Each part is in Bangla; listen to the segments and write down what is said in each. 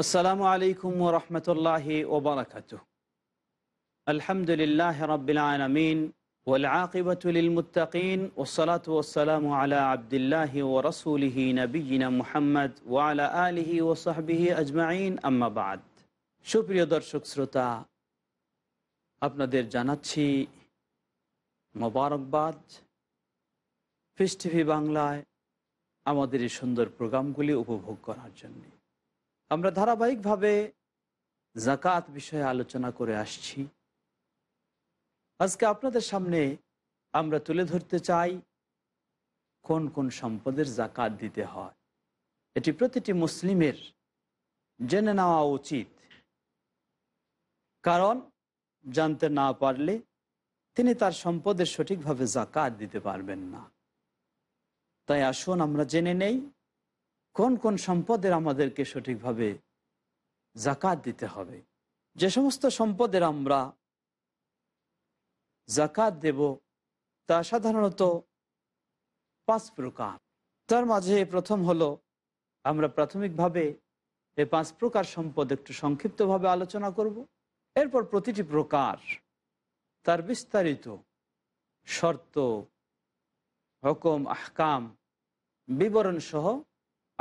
আসসালামু আলাইকুম ওরহমতুল্লাহ ওবরাকাত আলহামদুলিল্লাহ রবিল আলমিন والعاقبة للمتقين والصلاة والسلام على عبد الله ورسوله نبينا محمد وعلى آله وصحبه أجمعين أما بعد সুপ্রিয় দর্শক শ্রোতা আপনাদের জানাচ্ছি মোবারকবাদ ফিস টিভি বাংলায় আমাদের এই সুন্দর প্রোগ্রামগুলি উপভোগ করার জন্যে আমরা ধারাবাহিকভাবে জাকাত বিষয়ে আলোচনা করে আসছি। আজকে আপনাদের সামনে আমরা তুলে ধরতে চাই, কোন কোন সম্পদের জাকাত দিতে হয়। এটি প্রতিটি মুসলিমের জেনে নেওয়া উচিত। কারণ, জানতে না পারলে তিনি তার সম্পদের সঠিকভাবে জাকাত দিতে পারবেন না। তাই আসুন আমরা জেনে নেই কোন কোন সম্পদের আমাদেরকে সঠিকভাবে জাকাত দিতে হবে? যে সমস্ত সম্পদের আমরা জাকাত দেব, তা সাধারণত পাঁচ প্রকার। তার মাঝে প্রথম হলো, আমরা প্রাথমিকভাবে এই পাঁচ প্রকার সম্পদ একটু সংক্ষিপ্তভাবে আলোচনা করব। এরপর প্রতিটি প্রকার তার বিস্তারিত শর্ত, হকম, আহকাম বিবরণ সহ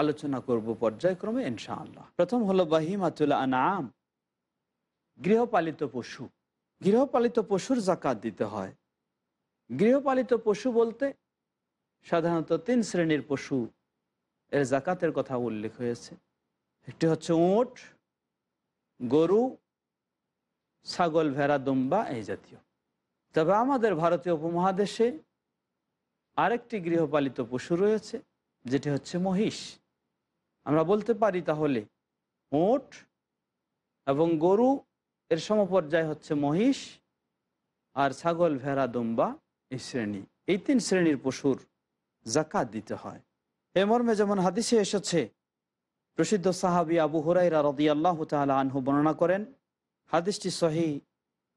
আলোচনা করব পর্যায়ক্রমে ইনশাআল্লাহ। প্রথম হলো বাহিমাতুল আনাম গৃহপালিত পশু। গৃহপালিত পশুর জাকাত দিতে হয়। গৃহপালিত পশু বলতে সাধারণত তিন শ্রেণির পশু, এর জাকাতের কথা উল্লেখ হয়েছে। একটি হচ্ছে উঁট, গরু, ছাগল, ভেড়া, দুম্বা এই জাতীয়। তবে আমাদের ভারতীয় উপমহাদেশে আরেকটি গৃহপালিত পশু রয়েছে, যেটি হচ্ছে মহিষ। আমরা বলতে পারি তাহলে উঁট এবং গরু এর সমপর্যায় হচ্ছে মহিষ আর ছাগল, ভেড়া, দুম্বা এই শ্রেণি। এই তিন শ্রেণির পশুর জাকাত দিতে হয়। এ মর্মে যেমন হাদিসে এসেছে, প্রসিদ্ধ সাহাবি আবু হুরাইরা রদি আল্লাহ তালা আনহু বর্ণনা করেন, হাদিসটি সহি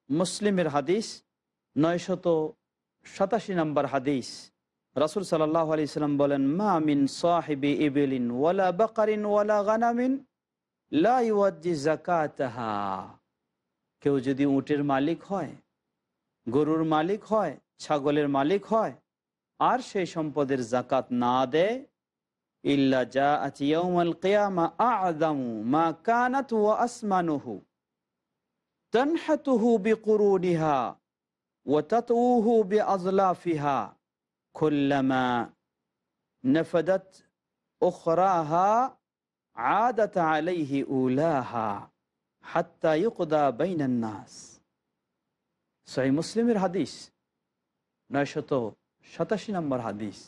মুসলিমের হাদিস, নয়শত সাতাশি নম্বর হাদিস। রাসুল সাল্লাহ আলি সাল্লাম বলেন, মা মিন সাহেবি ইবেলিন ওয়ালা বাকারিন ওয়ালা গানামিন লাইওয়াজি জাকাতাহা কেউ যদি উটের মালিক হয়, গরুর মালিক হয়, ছাগলের মালিক হয়, আর সেই সম্পদের জাকাত না দেয়, ইল্লা যা আছি কেয়ামা আদামু মা কানাত ওয়া আসমানুহু তনহাতুহু বিকুরুনিহা ওয়া তাতউহু বিআজলাফিহা। খুল্লামা নফদত ওখরাহা আদাত আলাইহি মুসলিমের হাদিস নয়শত সাতাশি নম্বর হাদিস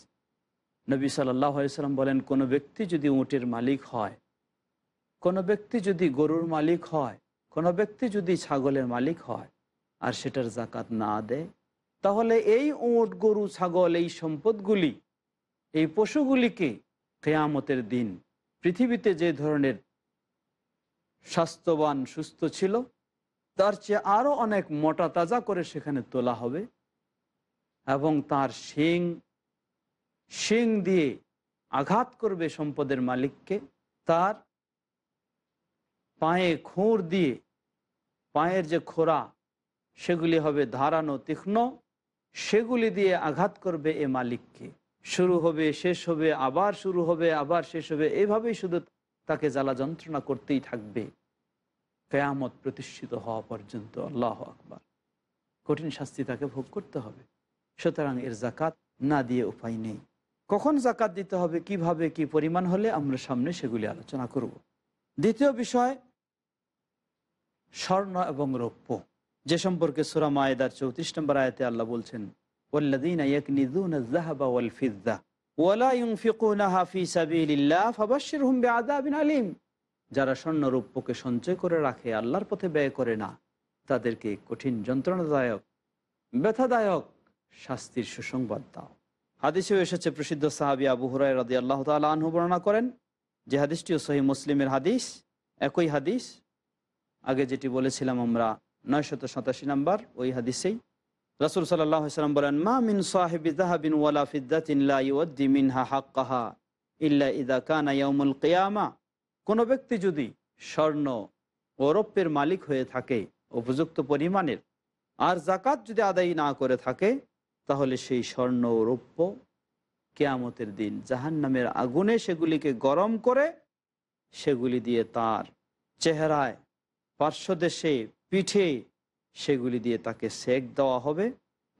নবী সাল্লাম বলেন কোনো ব্যক্তি যদি উঁটের মালিক হয়, কোনো ব্যক্তি যদি গরুর মালিক হয়, কোনো ব্যক্তি যদি ছাগলের মালিক হয়, আর সেটার জাকাত না দেয় তাহলে এই উঁট, গরু, ছাগল, এই সম্পদগুলি, এই পশুগুলিকে কেয়ামতের দিন পৃথিবীতে যে ধরনের স্বাস্থ্যবান, সুস্থ ছিল, তার চেয়ে আরও অনেক মোটা তাজা করে সেখানে তোলা হবে এবং তার শিং শিং দিয়ে আঘাত করবে সম্পদের মালিককে, তার পায়ে খুঁড় দিয়ে, পায়ের যে খোরা সেগুলি হবে ধারানো, তীক্ষ্ণ সেগুলি দিয়ে আঘাত করবে এ মালিককে। শুরু হবে, শেষ হবে, আবার শুরু হবে, আবার শেষ হবে। এভাবেই শুধু তাকে জ্বালা যন্ত্রণা করতেই থাকবে। কেয়ামত প্রতিষ্ঠিত হওয়া পর্যন্ত, আল্লাহ আকবার। কঠিন শাস্তি তাকে ভোগ করতে হবে। সুতরাং এর জাকাত না দিয়ে উপায় নেই। কখন জাকাত দিতে হবে, কীভাবে, কি পরিমাণ হলে আমরা সামনে সেগুলি আলোচনা করব। দ্বিতীয় বিষয়, স্বর্ণ এবং রৌপ্য। যে সম্পর্কে সুরা মায়েদার চৌত্রিশ নম্বর আয়তে আল্লাহ বলছেন আলীম। যারা স্বর্ণ রৌপ্যকে সঞ্চয় করে রাখে, আল্লাহর পথে ব্যয় করে না, তাদেরকে কঠিন যন্ত্রণাদায়ক, ব্যথাদায়ক শাস্তির সুসংবাদ দাও। হাদিসেও এসেছে, প্রসিদ্ধ সাহাবি আবু হুরাই রাদি আল্লাহ তালা আনহু বর্ণনা করেন, যে হাদিসটিও সহি মুসলিমের হাদিস, একই হাদিস। আগে যেটি বলেছিলাম আমরা নয়শত সাতাশি নাম্বার ওই হাদিসেই রাসুল সাল্লাম বলেন, মা মিন সাহেবি জাহাবিন ওয়ালা ফিদ্দাতিন মিনহা হাক্কাহা ইল্লা ইদা কানা ইয়াউমুল কিয়ামা। কোনো ব্যক্তি যদি স্বর্ণ ও মালিক হয়ে থাকে, উপযুক্ত পরিমাণের, আর জাকাত যদি আদায় না করে থাকে, তাহলে সেই স্বর্ণ ও রৌপ্য কেয়ামতের দিন জাহান নামের আগুনে সেগুলিকে গরম করে সেগুলি দিয়ে তার চেহারায়, পার্শ্বদেশে পিঠে সেগুলি দিয়ে তাকে সেক দেওয়া হবে।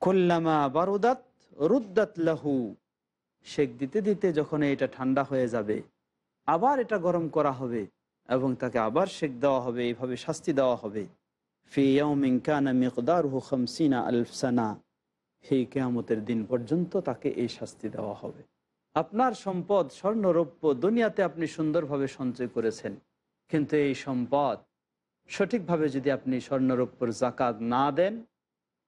কল্লামা বারুদাত রুদ্দাত লাহু। সেক দিতে দিতে যখন এটা ঠান্ডা হয়ে যাবে, আবার এটা গরম করা হবে এবং তাকে আবার সেক দেওয়া হবে এইভাবে শাস্তি দেওয়া হবে। আলফসানা কেয়ামতের দিন পর্যন্ত তাকে এই শাস্তি দেওয়া হবে। আপনার সম্পদ স্বর্ণরৌপ্য দুনিয়াতে আপনি সুন্দরভাবে সঞ্চয় করেছেন, কিন্তু এই সম্পদ সঠিকভাবে যদি আপনি স্বর্ণরৌপ্যর জাকাত না দেন,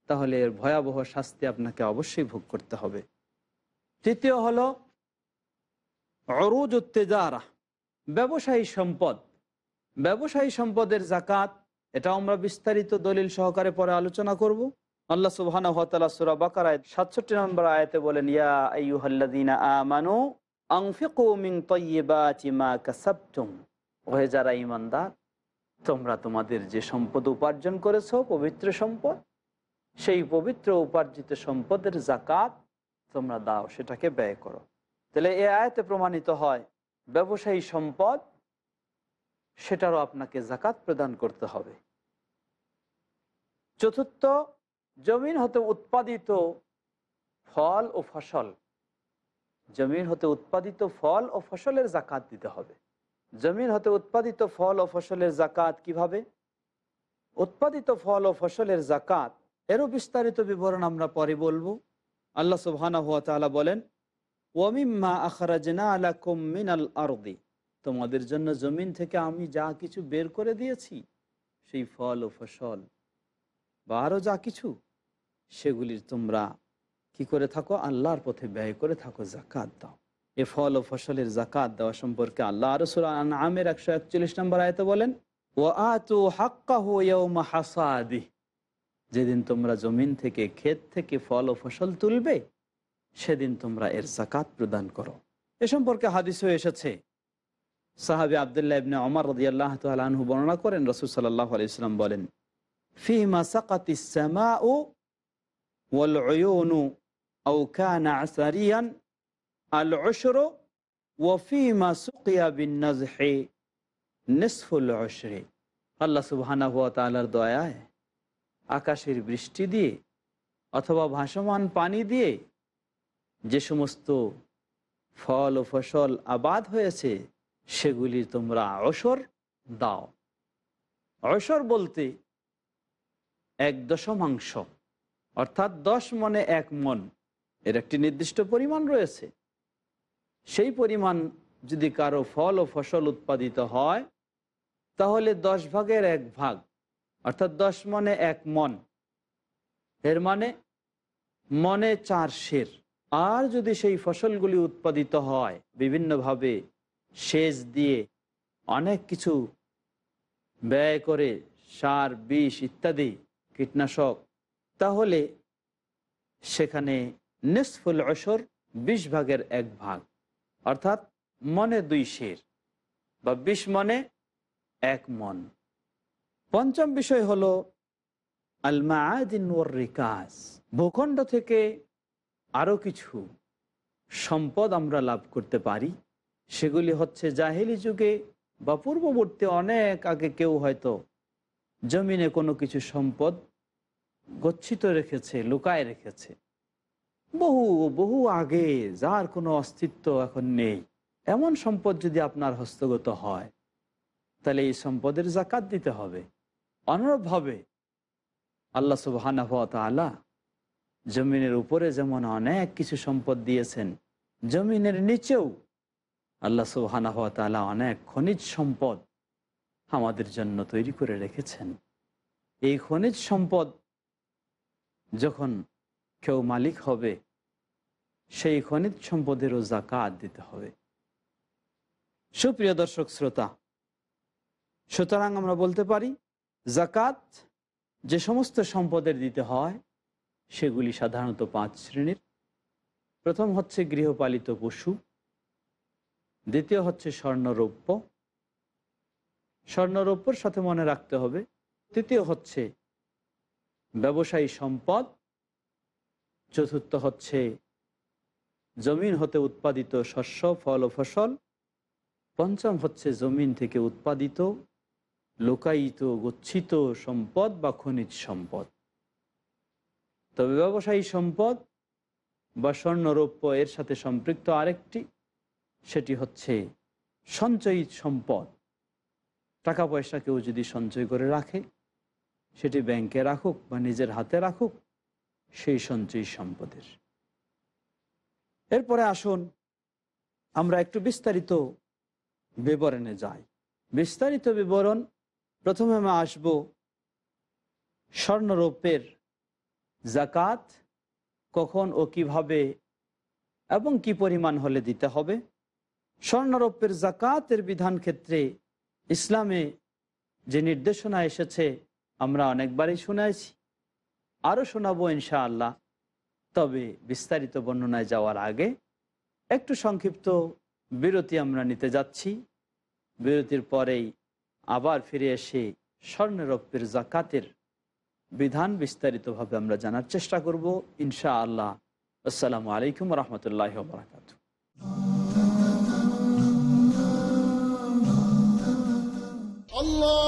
তাহলে এর ভয়াবহ শাস্তি আপনাকে অবশ্যই ভোগ করতে হবে। তৃতীয় হলো, অরুজ উত্তেজারা, ব্যবসায়ী সম্পদ। ব্যবসায়ী সম্পদের জাকাত, এটা আমরা বিস্তারিত দলিল সহকারে পরে আলোচনা করব। আল্লাহ সুবহানাহু ওয়া তাআলা সূরা বাকারায় 67 নম্বর আয়াতে বলেন, ইয়া আমানু মিন যারা ঈমানদার তোমরা তোমাদের যে সম্পদ উপার্জন করেছ, পবিত্র সম্পদ, সেই পবিত্র উপার্জিত সম্পদের জাকাত তোমরা দাও, সেটাকে ব্যয় করো। তাহলে এ আয়াতে প্রমাণিত হয়, ব্যবসায়ী সম্পদ, সেটারও আপনাকে জাকাত প্রদান করতে হবে। চতুর্থ, জমিন হতে উৎপাদিত ফল ও ফসল, জমিন হতে উৎপাদিত ফল ও ফসলের জাকাত দিতে হবে। জমিন হতে উৎপাদিত ফল ও ফসলের জাকাত কীভাবে? উৎপাদিত ফল ও ফসলের জাকাত এরও বিস্তারিত বিবরণ আমরা পরে বলব। আল্লাহ সুবহানাহু ওয়া তাআলা বলেন ওয়ামিম্মা আখরাজনা আলাকুম মিনাল আরদি। তোমাদের জন্য জমিন থেকে আমি যা কিছু বের করে দিয়েছি, সেই ফল ও ফসল বা আরও যা কিছু, সেগুলির তোমরা কি করে থাকো? আল্লাহর পথে ব্যয় করে থাকো জাকাত দাও। এ ফল ও ফসলের জাকাত দেওয়া সম্পর্কে আল্লাহ রসুল আমের একশো একচল্লিশ নম্বর আয়তে বলেন ও আতু হাক্কাহু যেদিন তোমরা জমিন থেকে ক্ষেত থেকে ফল ও ফসল তুলবে, সেদিন তোমরা এর জাকাত প্রদান করো। এ সম্পর্কে হাদিস হয়ে এসেছে। সাহাবি আবদুল্লাহ ইবনে অমর রদিয়াল্লাহ তালহু বর্ণনা করেন, রসুল সাল্লাহ আলাইসলাম বলেন, ফিমা সাকাতি সামাউ ওয়াল উয়ুনু আও কানা আসারিয়ান আল উশরু ওয়ফিমা সুকিয়া বিন নাজহি নিসফুল উশরি আল্লাহ সুবহানাহু ওয়া তাআলার দয়ায় আকাশের বৃষ্টি দিয়ে অথবা ভাসমান পানি দিয়ে যে সমস্ত ফল ও ফসল আবাদ হয়েছে, সেগুলি তোমরা অসর দাও। অসর বলতে এক দশমাংশ, অর্থাৎ দশ মনে এক মন, এর একটি নির্দিষ্ট পরিমাণ রয়েছে। সেই পরিমাণ যদি কারও ফল ও ফসল উৎপাদিত হয়, তাহলে দশ ভাগের এক ভাগ, অর্থাৎ দশ মনে এক মন। এর মানে মনে চার শের। আর যদি সেই ফসলগুলি উৎপাদিত হয়, বিভিন্নভাবে সেচ দিয়ে অনেক কিছু ব্যয় করে সার, বিষ ইত্যাদি, কীটনাশক, তাহলে সেখানে নিসফুল অসর বিশ ভাগের এক ভাগ। অর্থাৎ মনে দুই শের বা বিশ মনে এক মন। পঞ্চম বিষয় হলো আলমাদিন ওর রিকাজ ভূখণ্ড থেকে আরও কিছু সম্পদ আমরা লাভ করতে পারি। সেগুলি হচ্ছে জাহেলি যুগে বা পূর্ববর্তী অনেক আগে কেউ হয়তো জমিনে কোনো কিছু সম্পদ গচ্ছিত রেখেছে, লুকায় রেখেছে। বহু বহু আগে যার কোনো অস্তিত্ব এখন নেই। এমন সম্পদ যদি আপনার হস্তগত হয়, তাহলে এই সম্পদের জাকাত দিতে হবে। অনুরূপভাবে আল্লাহ সুবাহ জমিনের উপরে যেমন অনেক কিছু সম্পদ দিয়েছেন, জমিনের নিচেও আল্লাহ সুবাহ অনেক খনিজ সম্পদ আমাদের জন্য তৈরি করে রেখেছেন। এই খনিজ সম্পদ যখন কেউ মালিক হবে, সেই খনিজ সম্পদেরও জাকাত দিতে হবে। সুপ্রিয় দর্শক শ্রোতা, সুতরাং আমরা বলতে পারি জাকাত যে সমস্ত সম্পদের দিতে হয়, সেগুলি সাধারণত পাঁচ শ্রেণির। প্রথম হচ্ছে গৃহপালিত পশু, দ্বিতীয় হচ্ছে স্বর্ণরৌপ্য। স্বর্ণরৌপ্যর সাথে মনে রাখতে হবে, তৃতীয় হচ্ছে ব্যবসায়ী সম্পদ চতুর্থ হচ্ছে জমিন হতে উৎপাদিত শস্য, ফল ও ফসল। পঞ্চম হচ্ছে জমিন থেকে উৎপাদিত, লোকায়িত, গচ্ছিত সম্পদ বা খনিজ সম্পদ। তবে ব্যবসায়ী সম্পদ বা স্বর্ণরৌপ্য এর সাথে সম্পৃক্ত আরেকটি, সেটি হচ্ছে সঞ্চয়ী সম্পদ। টাকা পয়সা কেউ যদি সঞ্চয় করে রাখে, সেটি ব্যাংকে রাখুক বা নিজের হাতে রাখুক সেই সঞ্চয়ী সম্পদের। এরপরে আসুন, আমরা একটু বিস্তারিত বিবরণে যাই। বিস্তারিত বিবরণ, প্রথমে আমি আসব স্বর্ণরৌপ্যের জাকাত কখন ও কীভাবে এবং কি পরিমাণ হলে দিতে হবে। স্বর্ণরৌপ্যের জাকাতের বিধান ক্ষেত্রে ইসলামে যে নির্দেশনা এসেছে, আমরা অনেকবারই শুনেছি। আরও শোনাবো ইনশাআল্লাহ। তবে বিস্তারিত বর্ণনায় যাওয়ার আগে একটু সংক্ষিপ্ত বিরতি আমরা নিতে যাচ্ছি। বিরতির পরেই আবার ফিরে এসে স্বর্ণরপ্যের জাকাতের বিধান বিস্তারিতভাবে আমরা জানার চেষ্টা করব ইনশা আল্লাহ আসসালামু আলাইকুম রহমতুল্লাহ বরাকাত আল্লাহ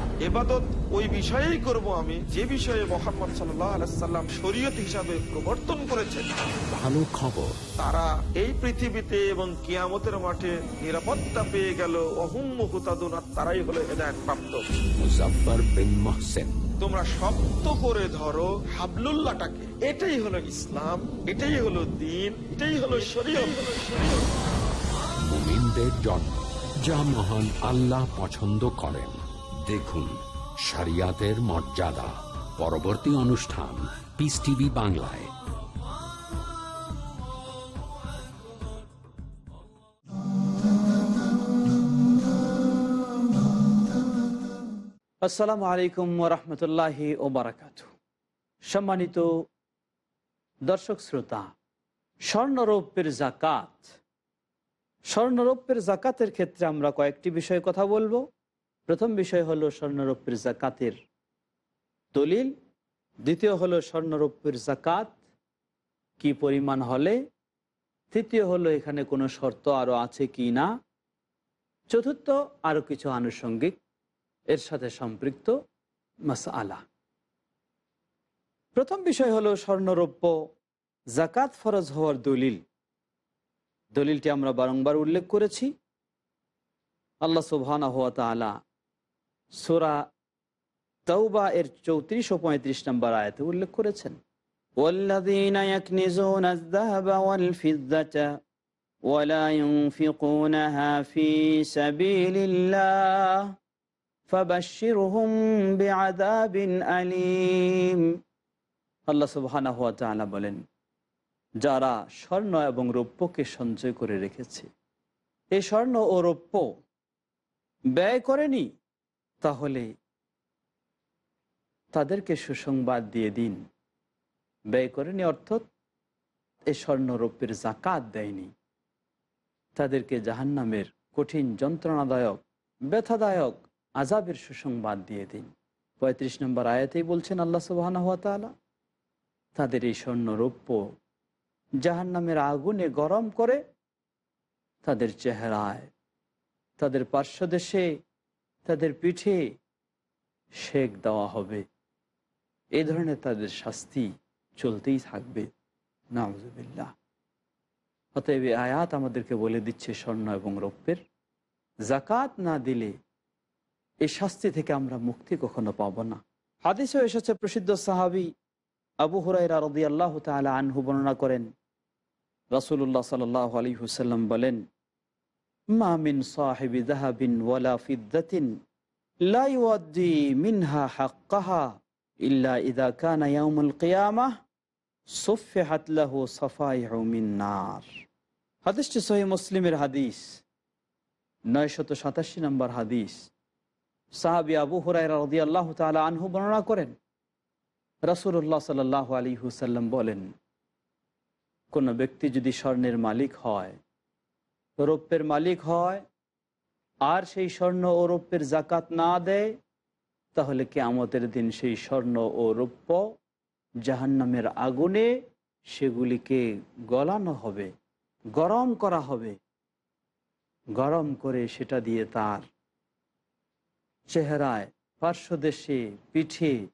এবাদত ওই বিষয়েই করব আমি যে বিষয়ে মোহাম্মদ সাল্লাম শরীয়ত হিসাবে প্রবর্তন করেছেন। ভালো খবর। তারা এই পৃথিবীতে এবং কিয়ামতের মাঠে নিরাপত্তা পেয়ে গেল। অহুম মুহতাদুন আর তারাই হলো হেদায়ত প্রাপ্ত। মুজাফর বিন মহসেন। তোমরা শক্ত করে ধরো হাবলুল্লাহটাকে। এটাই হলো ইসলাম এটাই হলো দিন এটাই হলো শরীয়ত। মুমিনদের জন্য যা মহান আল্লাহ পছন্দ করেন। দেখুন, শরিয়াতের মর্যাদা। পরবর্তী অনুষ্ঠান পিস টিভি বাংলায়। আসসালামু আলাইকুম রহমতুল্লাহি ওবরাকাত সম্মানিত দর্শক শ্রোতা, স্বর্ণরৌপ্যের জাকাত। স্বর্ণরৌপ্যের জাকাতের ক্ষেত্রে আমরা কয়েকটি বিষয়ে কথা বলব। প্রথম বিষয় হলো স্বর্ণরৌপ্যের জাকাতের দলিল। দ্বিতীয় হলো স্বর্ণরৌপ্যের জাকাত কি পরিমাণ হলে? তৃতীয় হলো এখানে কোনো শর্ত আরও আছে কি না? চতুর্থ আরও কিছু আনুষঙ্গিক, এর সাথে সম্পৃক্ত মাস আলা প্রথম বিষয় হলো স্বর্ণরৌপ্য জাকাত ফরজ হওয়ার দলিল। দলিলটি আমরা বারংবার উল্লেখ করেছি। আল্লাহ সুবহানা হওয়া তালা সোরা তৌবা এর চৌত্রিশ ও পঁয়ত্রিশ নম্বর আয়াতে উল্লেখ করেছেন والذين يكنزون الذهب والفضة ولا ينفقونها في سبيل الله فبشرهم بعذاب أليم আল্লাহ সুবহানাহু ওয়া তাআলা বলেন যারা স্বর্ণ এবং রৌপ্যকে সঞ্চয় করে রেখেছে এই স্বর্ণ ও রৌপ্য ব্যয় করেনি তাহলে তাদেরকে সুসংবাদ দিয়ে দিন। ব্যয় করেনি অর্থাৎ এই স্বর্ণ রৌপ্যের জাকাত দেয়নি। তাদেরকে জাহান্নামের কঠিন যন্ত্রণাদায়ক, ব্যথাদায়ক আজাবের সুসংবাদ দিয়ে দিন। পঁয়ত্রিশ নম্বর আয়াতেই বলছেন আল্লাহ সুবাহানা হাত তাদের এই স্বর্ণ জাহান্নামের আগুনে গরম করে তাদের চেহারায়, তাদের পার্শ্বদেশে তাদের পিঠে শেক দেওয়া হবে। এ ধরনের তাদের শাস্তি চলতেই থাকবে। নামজুবিল্লাহ অতএব আয়াত আমাদেরকে বলে দিচ্ছে স্বর্ণ এবং রৌপ্যের। জাকাত না দিলে এই শাস্তি থেকে আমরা মুক্তি কখনো পাব না। হাদিসেও এসেছে, প্রসিদ্ধ সাহাবি আবু হুরাইরা রদি আল্লাহ তালা আনহু বর্ণনা করেন। রাসুল্লাহ সাল আলী হুসাল্লাম বলেন মামিন সাহেবি দাহাবিন ওয়ালা ফিদ্দাতিন লা ইউআদ্দি মিনহা হাক্কাহা ইল্লা ইদা কানা ইয়াউমুল কিয়ামাহ সুফিহাত লাহু সাফাইহু মিন নার। হাদিসটি সহিহ মুসলিমের হাদিস, নয়শত সাতাশি নম্বর হাদিস। সাহাবি আবু হুরাইরা রদি আল্লাহ তালা আনহু বর্ণনা করেন রাসুল্লাহ সাল আলী হুসাল্লাম বলেন, কোন ব্যক্তি যদি স্বর্ণের মালিক হয় রৌপ্যের মালিক হয়। আর সেই স্বর্ণ ও রৌপ্যের জাকাত না দেয়, তাহলে কি আমাদের দিন সেই স্বর্ণ ও রৌপ্য জাহান্নামের আগুনে সেগুলিকে গলানো হবে, গরম করা হবে। গরম করে সেটা দিয়ে তার চেহারায় পার্শ্বদেশে পিঠে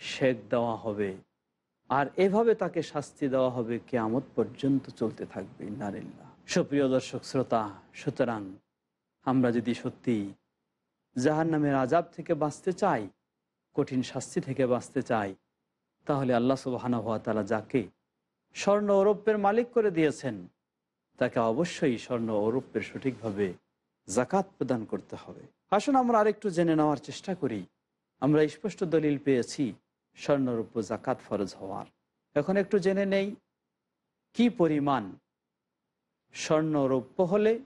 শেক দেওয়া হবে। আর এভাবে তাকে শাস্তি দেওয়া হবে, কেয়ামত পর্যন্ত চলতে থাকবে নারিল্লা সুপ্রিয় দর্শক শ্রোতা, সুতরাং আমরা যদি সত্যি জাহান নামের আজাব থেকে বাঁচতে চাই, কঠিন শাস্তি থেকে বাঁচতে চাই, তাহলে আল্লাহ সুবাহানা হওয়া তালা যাকে স্বর্ণ ঔরব্যের মালিক করে দিয়েছেন, তাকে অবশ্যই স্বর্ণ ঔরব্যের সঠিকভাবে জাকাত প্রদান করতে হবে। আসুন আমরা আরেকটু জেনে নেওয়ার চেষ্টা করি। আমরা স্পষ্ট দলিল পেয়েছি স্বর্ণরূপ্য জাকাত ফরজ হওয়ার। এখন একটু জেনে নেই, কি পরিমাণ স্বর্ণরৌপ্য হলে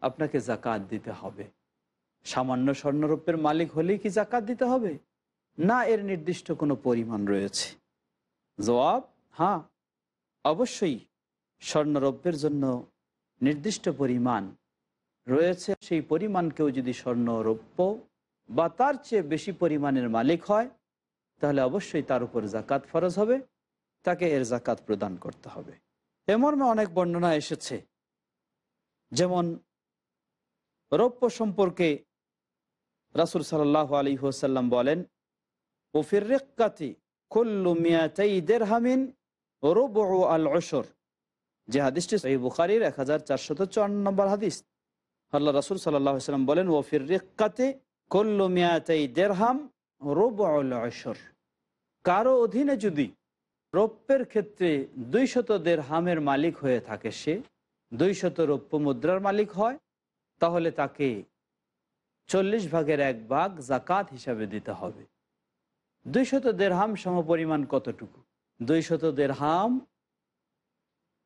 আপনাকে জাকাত দিতে হবে। সামান্য স্বর্ণরৌপ্যের মালিক হলেই কি জাকাত দিতে হবে? না, এর নির্দিষ্ট কোনো পরিমাণ রয়েছে। জবাব হ্যাঁ অবশ্যই স্বর্ণরৌপ্যের জন্য নির্দিষ্ট পরিমাণ রয়েছে। সেই পরিমাণকেও যদি স্বর্ণরৌপ্য বা তার চেয়ে বেশি পরিমাণের মালিক হয়, তাহলে অবশ্যই তার উপর জাকাত ফরজ হবে। তাকে এর জাকাত প্রদান করতে হবে। এমর্মে অনেক বর্ণনা এসেছে। যেমন, রৌপ্য সম্পর্কে রাসুল সাল্লাহ আলী হোসাল্লাম বলেন ওফির রেক্কাতি কুল্লু মিয়াতাই দেড়হামিন রুবু আল অসর যে হাদিসটি এই বুখারির এক হাজার চারশত চুয়ান্ন নম্বর হাদিস। আল্লাহ রাসুল সাল্লাম বলেন ওফির রেক্কাতে কল্লু মিয়াতাই দেড়হাম রোবল অসর কারও অধীনে যদি রৌপ্যের ক্ষেত্রে দুই শত দের হামের মালিক হয়ে থাকে সে। দুই শত রৌপ্য মুদ্রার মালিক হয়। তাহলে তাকে চল্লিশ ভাগের এক ভাগ জাকাত হিসাবে দিতে হবে। দুই শত দেড়হাম সম পরিমাণ কতটুকু? দুই শত দেড়হাম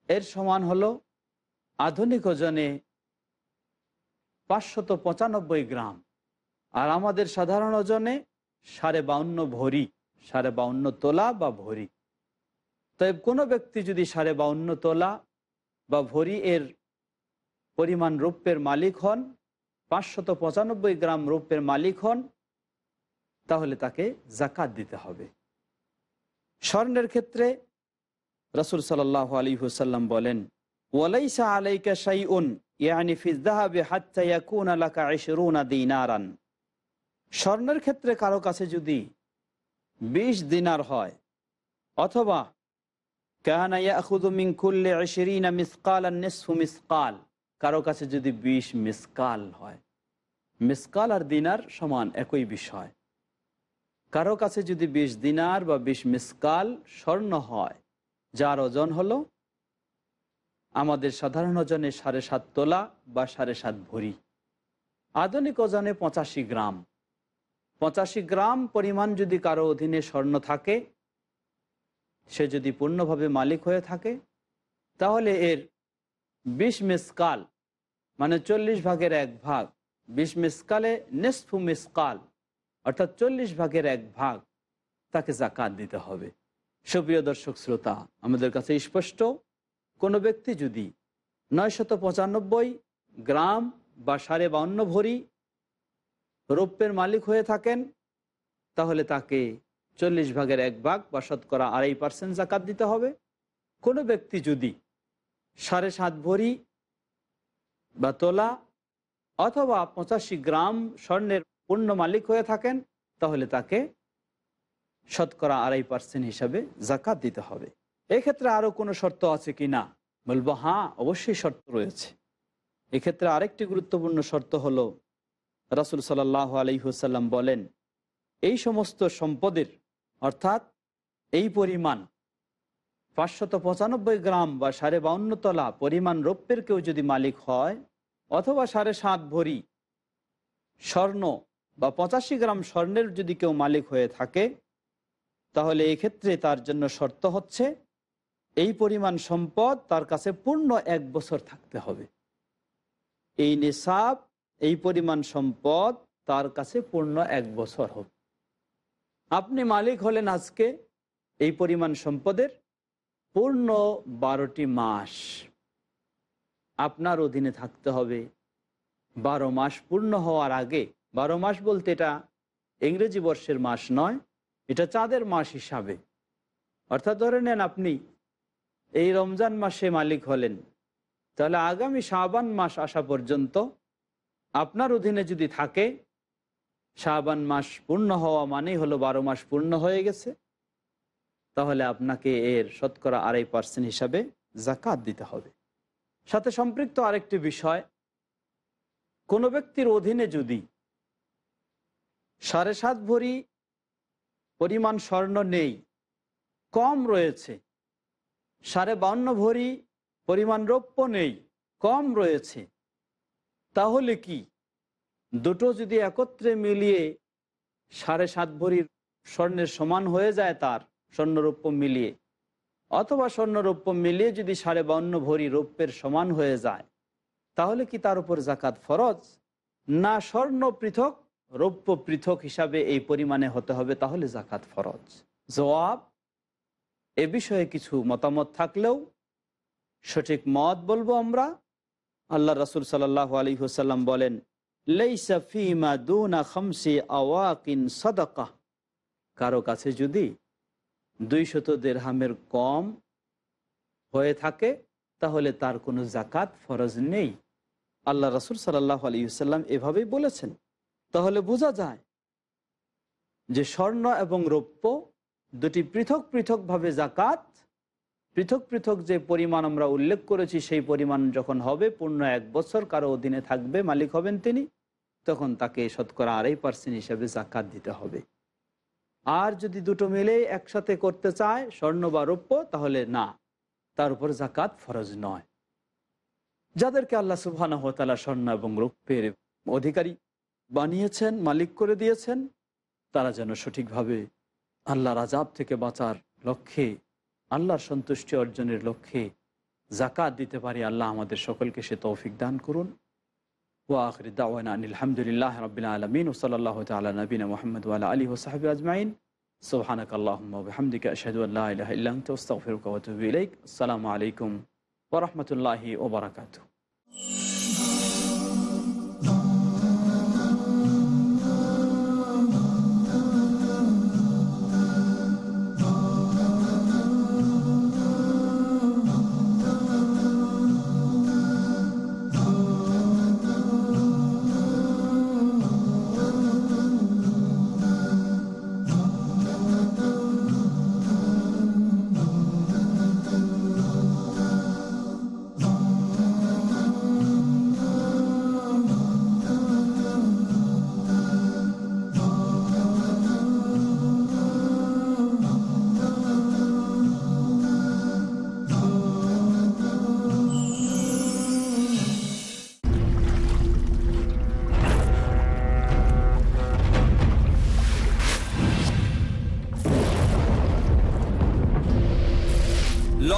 এর সমান হলো আধুনিক ওজনে পাঁচশত পঁচানব্বই গ্রাম। আর আমাদের সাধারণ ওজনে সাড়ে বাউন্ন ভরি, সাড়ে বাউন্ন তোলা বা ভরি। তবে কোনো ব্যক্তি যদি সাড়ে বাউন্ন তোলা বা ভরি এর পরিমাণ রৌপ্যের মালিক হন, পাঁচশত পঁচানব্বই গ্রাম রৌপ্যের মালিক হন, তাহলে তাকে জাকাত দিতে হবে। স্বর্ণের ক্ষেত্রে রসুল সাল্লাহ আলী হুসাল্লাম বলেন, ওয়ালাইসা আলাইকা শাইউন, ইয়ানি ফিজদাহাবে হাত্তা ইয়াকুন আলাকা ইশরুনা দিনারান। স্বর্ণের ক্ষেত্রে কারও কাছে যদি বিশ দিনার হয়, অথবা মিসকাল। কারও কাছে যদি বিশ মিসকাল হয়, মিসকাল আর দিনার সমান একই বিষয়। কারও কাছে যদি বিশ দিনার বা বিশ মিসকাল স্বর্ণ হয়, যার ওজন হলো আমাদের সাধারণ ওজনে সাড়ে সাত তোলা বা সাড়ে সাত ভরি। আধুনিক ওজনে পঁচাশি গ্রাম। পঁচাশি গ্রাম পরিমাণ যদি কারও অধীনে স্বর্ণ থাকে সে যদি পূর্ণভাবে মালিক হয়ে থাকে, তাহলে এর বিশ মিসকাল মানে চল্লিশ ভাগের এক ভাগ বিশ মিসকালে নেসফু মিসকাল অর্থাৎ চল্লিশ ভাগের এক ভাগ তাকে জাকাত দিতে হবে। সুপ্রিয় দর্শক শ্রোতা, আমাদের কাছে স্পষ্ট, কোনো ব্যক্তি যদি নয়শত পঁচানব্বই গ্রাম বা সাড়ে বাউন্ন ভরি রৌপ্যের মালিক হয়ে থাকেন, তাহলে তাকে চল্লিশ ভাগের এক ভাগ বা শতকরা আড়াই পার্সেন্ট জাকাত দিতে হবে। কোনো ব্যক্তি যদি সাড়ে সাত ভরি বা তোলা অথবা পঁচাশি গ্রাম স্বর্ণের পূর্ণ মালিক হয়ে থাকেন, তাহলে তাকে শতকরা আড়াই পার্সেন্ট হিসাবে জাকাত দিতে হবে। এক্ষেত্রে আরও কোনো শর্ত আছে কি না? বলব হ্যাঁ অবশ্যই শর্ত রয়েছে। এক্ষেত্রে আরেকটি গুরুত্বপূর্ণ শর্ত হলো, রাসুল সাল্লাহ আলহিহুসাল্লাম বলেন, এই সমস্ত সম্পদের অর্থাৎ এই পরিমাণ পাঁচশত পঁচানব্বই গ্রাম বা সাড়ে বাউন্ন তলা পরিমাণ রৌপ্যের কেউ যদি মালিক হয়, অথবা সাড়ে সাত ভরি স্বর্ণ বা পঁচাশি গ্রাম স্বর্ণের যদি কেউ মালিক হয়ে থাকে, তাহলে এক্ষেত্রে তার জন্য শর্ত হচ্ছে এই পরিমাণ সম্পদ তার কাছে পূর্ণ এক বছর থাকতে হবে। এই নিসাব, এই পরিমাণ সম্পদ তার কাছে পূর্ণ এক বছর হবে। আপনি মালিক হলেন আজকে এই পরিমাণ সম্পদের পূর্ণ বারোটি মাস। আপনার অধীনে থাকতে হবে। বারো মাস পূর্ণ হওয়ার আগে, বারো মাস বলতে এটা ইংরেজি বর্ষের মাস নয়, এটা চাঁদের মাস হিসাবে। অর্থাৎ ধরে নেন আপনি এই রমজান মাসে মালিক হলেন, তাহলে আগামী শাবান মাস আসা পর্যন্ত আপনার অধীনে যদি থাকে শাবান মাস পূর্ণ হওয়া মানেই হলো বারো মাস পূর্ণ হয়ে গেছে। তাহলে আপনাকে এর শতকরা আড়াই পার্সেন্ট হিসাবে জাকাত দিতে হবে। সাথে সম্পৃক্ত আরেকটি বিষয়, কোনো ব্যক্তির অধীনে যদি সাড়ে সাত ভরি পরিমাণ স্বর্ণ নেই, কম রয়েছে, সাড়ে বান্ন ভরি পরিমাণ রৌপ্য নেই, কম রয়েছে, তাহলে কি? দুটো যদি একত্রে মিলিয়ে সাড়ে সাত ভরির স্বর্ণের সমান হয়ে যায় তার স্বর্ণরৌপ্য মিলিয়ে, অথবা স্বর্ণরৌপ্য মিলিয়ে যদি সাড়ে বান্ন ভরি রৌপ্যের সমান হয়ে যায়, তাহলে কি তার উপর জাকাত ফরজ? না স্বর্ণ পৃথক, রৌপ্য পৃথক হিসাবে এই পরিমাণে হতে হবে, তাহলে জাকাত ফরজ। জবাব, এ বিষয়ে কিছু মতামত থাকলেও সঠিক মত বলব আমরা। আল্লাহ রসুল সাল্লাহ আলী হুসাল্লাম বলেন কারও কাছে যদি দুই শত দেড়হামের কম হয়ে থাকে, তাহলে তার কোনো জাকাত ফরজ নেই। আল্লাহ রসুল সাল্লাহ আলী হুসাল্লাম এভাবেই বলেছেন। তাহলে বোঝা যায় যে স্বর্ণ এবং রৌপ্য দুটি পৃথক পৃথকভাবে জাকাত পৃথক পৃথক যে পরিমাণ আমরা উল্লেখ করেছি সেই পরিমাণ যখন হবে, পূর্ণ এক বছর কারও অধীনে থাকবে মালিক হবেন তিনি। তখন তাকে শতকরা আড়াই পার্সেন্ট হিসাবে জাকাত দিতে হবে। আর যদি দুটো মিলে একসাথে করতে চায়, স্বর্ণ বা রৌপ্য, তাহলে না, তার উপর জাকাত ফরজ নয়। যাদেরকে আল্লাহ সুবহানাহু ওয়া তাআলা স্বর্ণ এবং রৌপ্যের অধিকারী বানিয়েছেন, মালিক করে দিয়েছেন, তারা যেন সঠিকভাবে আল্লাহর আজাব থেকে বাঁচার লক্ষ্যে, আল্লাহর সন্তুষ্টি অর্জনের লক্ষ্যে জাকাত দিতে পারি, আল্লাহ আমাদের সকলকে সে তৌফিক দান করুন। ওয়াখির দাওয়ানা আলহামদুলিল্লাহ রবিল আলমিন ওসলাল্লাহ তালা নবীন মোহাম্মদ ওয়ালা আলী ওসাহাবি আজমাইন সোহানক আল্লাহমদিক আশহাদুল্লাহ ইলাহা ইল্লা আনতা আস্তাগফিরুকা ওয়া আতুবু ইলাইক আসসালামু আলাইকুম ওয়া রাহমাতুল্লাহি ওয়া বারাকাতুহু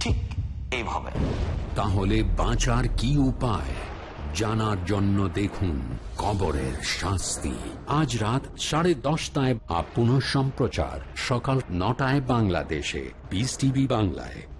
ঠিক এইভাবে। তাহলে বাঁচার কি উপায়? জানার জন্য দেখুন কবরের শাস্তি। আজ রাত সাড়ে দশটায় আপন সম্প্রচার সকাল নটায় বাংলাদেশে। বিস টিভি বাংলায়।